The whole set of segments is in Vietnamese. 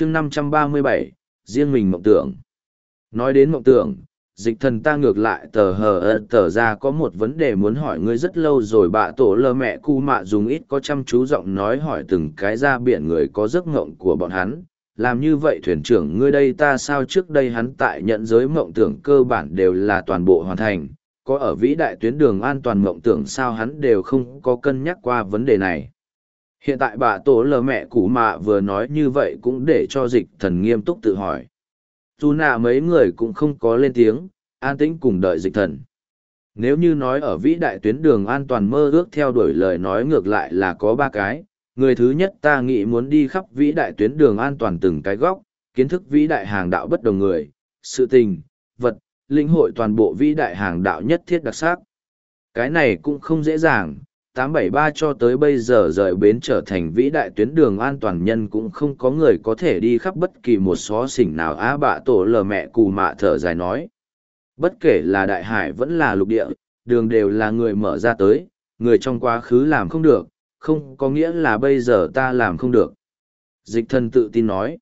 chương năm trăm ba mươi bảy, riêng mình mộng tưởng. Nói đến mộng tưởng, dịch thần ta ngược lại tờ hờ ơ tờ ra có một vấn đề muốn hỏi ngươi rất lâu rồi bạ tổ lơ mẹ cu mạ dùng ít có chăm chú giọng nói hỏi từng cái ra biển người có giấc ngộng của bọn hắn. Làm như vậy thuyền trưởng ngươi đây ta sao trước đây hắn tại nhận giới mộng tưởng cơ bản đều là toàn bộ hoàn thành. Có ở vĩ đại tuyến đường an toàn mộng tưởng sao hắn đều không có cân nhắc qua vấn đề này hiện tại bà tổ lờ mẹ cũ mạ vừa nói như vậy cũng để cho dịch thần nghiêm túc tự hỏi. Dù nạ mấy người cũng không có lên tiếng, an tĩnh cùng đợi dịch thần. Nếu như nói ở vĩ đại tuyến đường an toàn mơ ước theo đuổi lời nói ngược lại là có ba cái, người thứ nhất ta nghĩ muốn đi khắp vĩ đại tuyến đường an toàn từng cái góc, kiến thức vĩ đại hàng đạo bất đồng người, sự tình, vật, linh hội toàn bộ vĩ đại hàng đạo nhất thiết đặc sắc. Cái này cũng không dễ dàng 873 cho tới bây giờ rời bến trở thành vĩ đại tuyến đường an toàn nhân cũng không có người có thể đi khắp bất kỳ một xó xỉnh nào á bạ tổ lờ mẹ cù mạ thở dài nói. Bất kể là đại hải vẫn là lục địa, đường đều là người mở ra tới, người trong quá khứ làm không được, không có nghĩa là bây giờ ta làm không được. Dịch thân tự tin nói.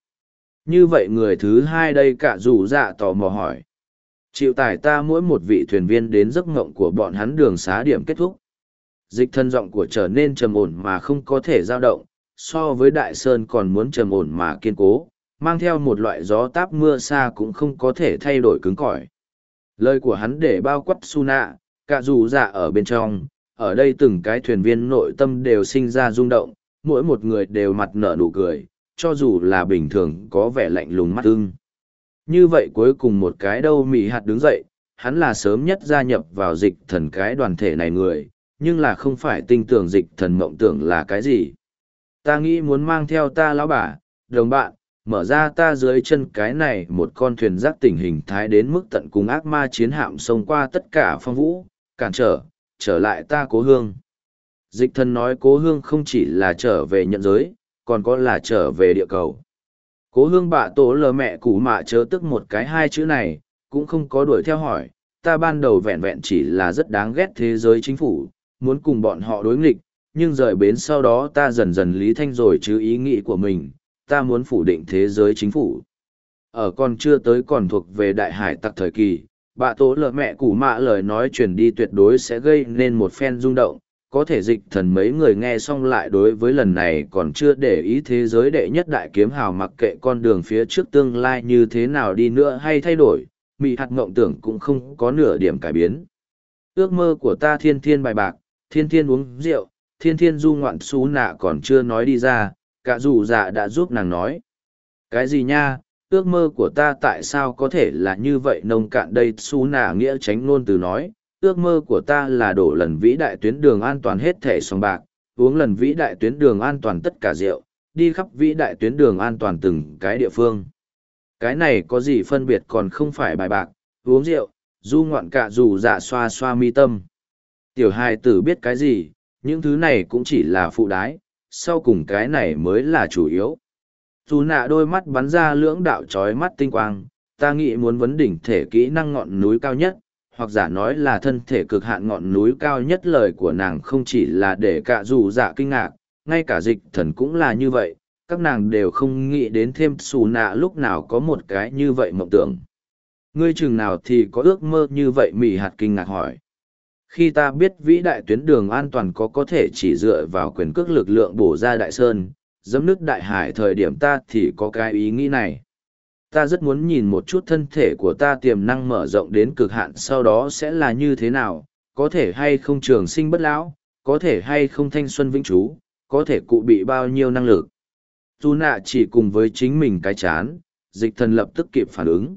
Như vậy người thứ hai đây cả rủ dạ tò mò hỏi. Chịu tải ta mỗi một vị thuyền viên đến giấc ngộng của bọn hắn đường xá điểm kết thúc dịch thân giọng của trở nên trầm ổn mà không có thể dao động, so với đại sơn còn muốn trầm ổn mà kiên cố, mang theo một loại gió táp mưa xa cũng không có thể thay đổi cứng cỏi. Lời của hắn để bao quát su nạ cả dù dạ ở bên trong, ở đây từng cái thuyền viên nội tâm đều sinh ra rung động, mỗi một người đều mặt nở nụ cười, cho dù là bình thường có vẻ lạnh lùng mắt ưng. Như vậy cuối cùng một cái đâu mị hạt đứng dậy, hắn là sớm nhất gia nhập vào dịch thần cái đoàn thể này người nhưng là không phải tinh tưởng dịch thần mộng tưởng là cái gì. Ta nghĩ muốn mang theo ta lão bà, đồng bạn, mở ra ta dưới chân cái này một con thuyền giác tình hình thái đến mức tận cùng ác ma chiến hạm xông qua tất cả phong vũ, cản trở, trở lại ta cố hương. Dịch thần nói cố hương không chỉ là trở về nhận giới, còn có là trở về địa cầu. Cố hương bạ tổ lờ mẹ củ mạ chớ tức một cái hai chữ này, cũng không có đuổi theo hỏi, ta ban đầu vẹn vẹn chỉ là rất đáng ghét thế giới chính phủ, muốn cùng bọn họ đối nghịch, nhưng rời bến sau đó ta dần dần lý thanh rồi chứ ý nghĩ của mình, ta muốn phủ định thế giới chính phủ. Ở còn chưa tới còn thuộc về đại hải tặc thời kỳ, bạ tố lợ mẹ củ mạ lời nói truyền đi tuyệt đối sẽ gây nên một phen rung động, có thể dịch thần mấy người nghe xong lại đối với lần này còn chưa để ý thế giới đệ nhất đại kiếm hào mặc kệ con đường phía trước tương lai như thế nào đi nữa hay thay đổi, mị hạt ngộng tưởng cũng không có nửa điểm cải biến. Ước mơ của ta thiên thiên bài bạc, thiên thiên uống rượu, thiên thiên du ngoạn xú nạ còn chưa nói đi ra, cả dù dạ đã giúp nàng nói. Cái gì nha, ước mơ của ta tại sao có thể là như vậy nông cạn đây xú nạ nghĩa tránh ngôn từ nói, ước mơ của ta là đổ lần vĩ đại tuyến đường an toàn hết thể sòng bạc, uống lần vĩ đại tuyến đường an toàn tất cả rượu, đi khắp vĩ đại tuyến đường an toàn từng cái địa phương. Cái này có gì phân biệt còn không phải bài bạc, uống rượu, du ngoạn cả dù dạ xoa xoa mi tâm tiểu hài tử biết cái gì, những thứ này cũng chỉ là phụ đái, sau cùng cái này mới là chủ yếu. Dù nạ đôi mắt bắn ra lưỡng đạo trói mắt tinh quang, ta nghĩ muốn vấn đỉnh thể kỹ năng ngọn núi cao nhất, hoặc giả nói là thân thể cực hạn ngọn núi cao nhất lời của nàng không chỉ là để cả dù dạ kinh ngạc, ngay cả dịch thần cũng là như vậy, các nàng đều không nghĩ đến thêm xù nạ lúc nào có một cái như vậy mộng tưởng. Ngươi chừng nào thì có ước mơ như vậy mỉ hạt kinh ngạc hỏi. Khi ta biết vĩ đại tuyến đường an toàn có có thể chỉ dựa vào quyền cước lực lượng bổ ra đại sơn, dẫm nước đại hải thời điểm ta thì có cái ý nghĩ này. Ta rất muốn nhìn một chút thân thể của ta tiềm năng mở rộng đến cực hạn sau đó sẽ là như thế nào, có thể hay không trường sinh bất lão, có thể hay không thanh xuân vĩnh trú, có thể cụ bị bao nhiêu năng lực. Tu nạ chỉ cùng với chính mình cái chán, dịch thần lập tức kịp phản ứng.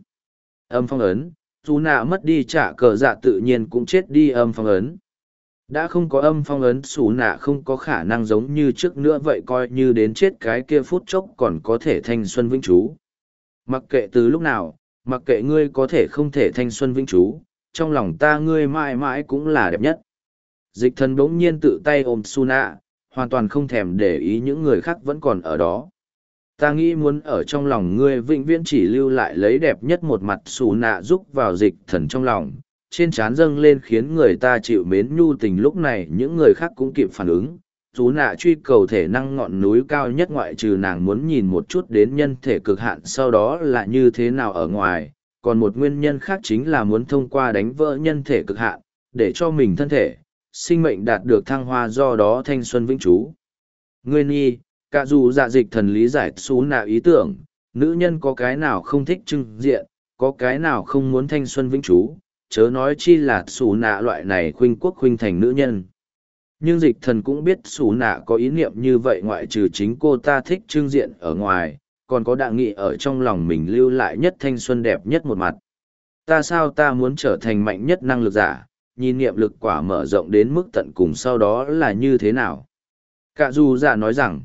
Âm phong ấn, dù nạ mất đi trả cờ dạ tự nhiên cũng chết đi âm phong ấn. Đã không có âm phong ấn xù nạ không có khả năng giống như trước nữa vậy coi như đến chết cái kia phút chốc còn có thể thanh xuân vĩnh chú mặc kệ từ lúc nào, mặc kệ ngươi có thể không thể thanh xuân vĩnh chú trong lòng ta ngươi mãi mãi cũng là đẹp nhất. Dịch thần bỗng nhiên tự tay ôm su nạ hoàn toàn không thèm để ý những người khác vẫn còn ở đó ta nghĩ muốn ở trong lòng ngươi vĩnh viễn chỉ lưu lại lấy đẹp nhất một mặt xù nạ giúp vào dịch thần trong lòng. Trên trán dâng lên khiến người ta chịu mến nhu tình lúc này những người khác cũng kịp phản ứng. Xù nạ truy cầu thể năng ngọn núi cao nhất ngoại trừ nàng muốn nhìn một chút đến nhân thể cực hạn sau đó là như thế nào ở ngoài, còn một nguyên nhân khác chính là muốn thông qua đánh vỡ nhân thể cực hạn, để cho mình thân thể, sinh mệnh đạt được thăng hoa do đó thanh xuân vĩnh trú. Nguyên nhi, cả dù dạ dịch thần lý giải xú nạ ý tưởng, nữ nhân có cái nào không thích trưng diện, có cái nào không muốn thanh xuân vĩnh trú, chớ nói chi là xú nạ loại này khuynh quốc khuynh thành nữ nhân. Nhưng dịch thần cũng biết xú nạ có ý niệm như vậy ngoại trừ chính cô ta thích trưng diện ở ngoài, còn có đạng nghị ở trong lòng mình lưu lại nhất thanh xuân đẹp nhất một mặt. Ta sao ta muốn trở thành mạnh nhất năng lực giả, nhìn niệm lực quả mở rộng đến mức tận cùng sau đó là như thế nào? Cả dù giả nói rằng,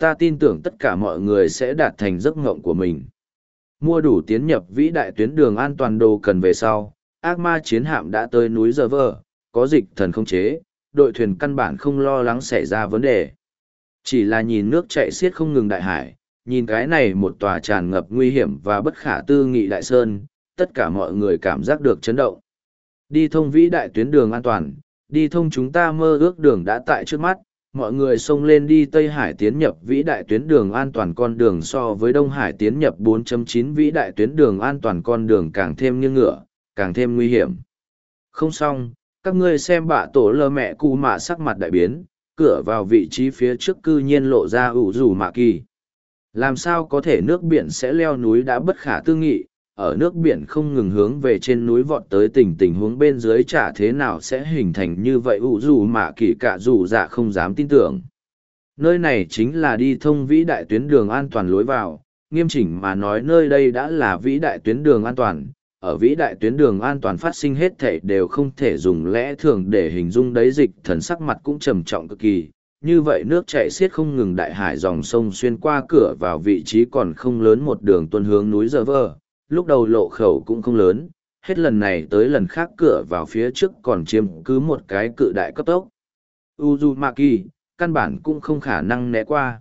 ta tin tưởng tất cả mọi người sẽ đạt thành giấc ngộng của mình. Mua đủ tiến nhập vĩ đại tuyến đường an toàn đồ cần về sau, ác ma chiến hạm đã tới núi Giờ Vơ, có dịch thần không chế, đội thuyền căn bản không lo lắng xảy ra vấn đề. Chỉ là nhìn nước chạy xiết không ngừng đại hải, nhìn cái này một tòa tràn ngập nguy hiểm và bất khả tư nghị đại sơn, tất cả mọi người cảm giác được chấn động. Đi thông vĩ đại tuyến đường an toàn, đi thông chúng ta mơ ước đường đã tại trước mắt, mọi người xông lên đi Tây Hải tiến nhập vĩ đại tuyến đường an toàn con đường so với Đông Hải tiến nhập 4.9 vĩ đại tuyến đường an toàn con đường càng thêm nghiêng ngựa, càng thêm nguy hiểm. Không xong, các ngươi xem bạ tổ lơ mẹ cụ mạ sắc mặt đại biến, cửa vào vị trí phía trước cư nhiên lộ ra ủ rủ mạ kỳ. Làm sao có thể nước biển sẽ leo núi đã bất khả tư nghị, ở nước biển không ngừng hướng về trên núi vọt tới tình tình huống bên dưới chả thế nào sẽ hình thành như vậy ủ dù mà kỳ cả dù dạ không dám tin tưởng. Nơi này chính là đi thông vĩ đại tuyến đường an toàn lối vào, nghiêm chỉnh mà nói nơi đây đã là vĩ đại tuyến đường an toàn. Ở vĩ đại tuyến đường an toàn phát sinh hết thể đều không thể dùng lẽ thường để hình dung đấy dịch thần sắc mặt cũng trầm trọng cực kỳ, như vậy nước chảy xiết không ngừng đại hải dòng sông xuyên qua cửa vào vị trí còn không lớn một đường tuân hướng núi Giờ Vơ, lúc đầu lộ khẩu cũng không lớn, hết lần này tới lần khác cửa vào phía trước còn chiếm cứ một cái cự đại cấp tốc. Uzumaki, căn bản cũng không khả năng né qua.